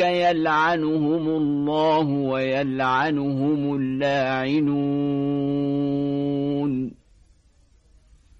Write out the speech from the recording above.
يلعنهم الله ويلعنهم اللاعنون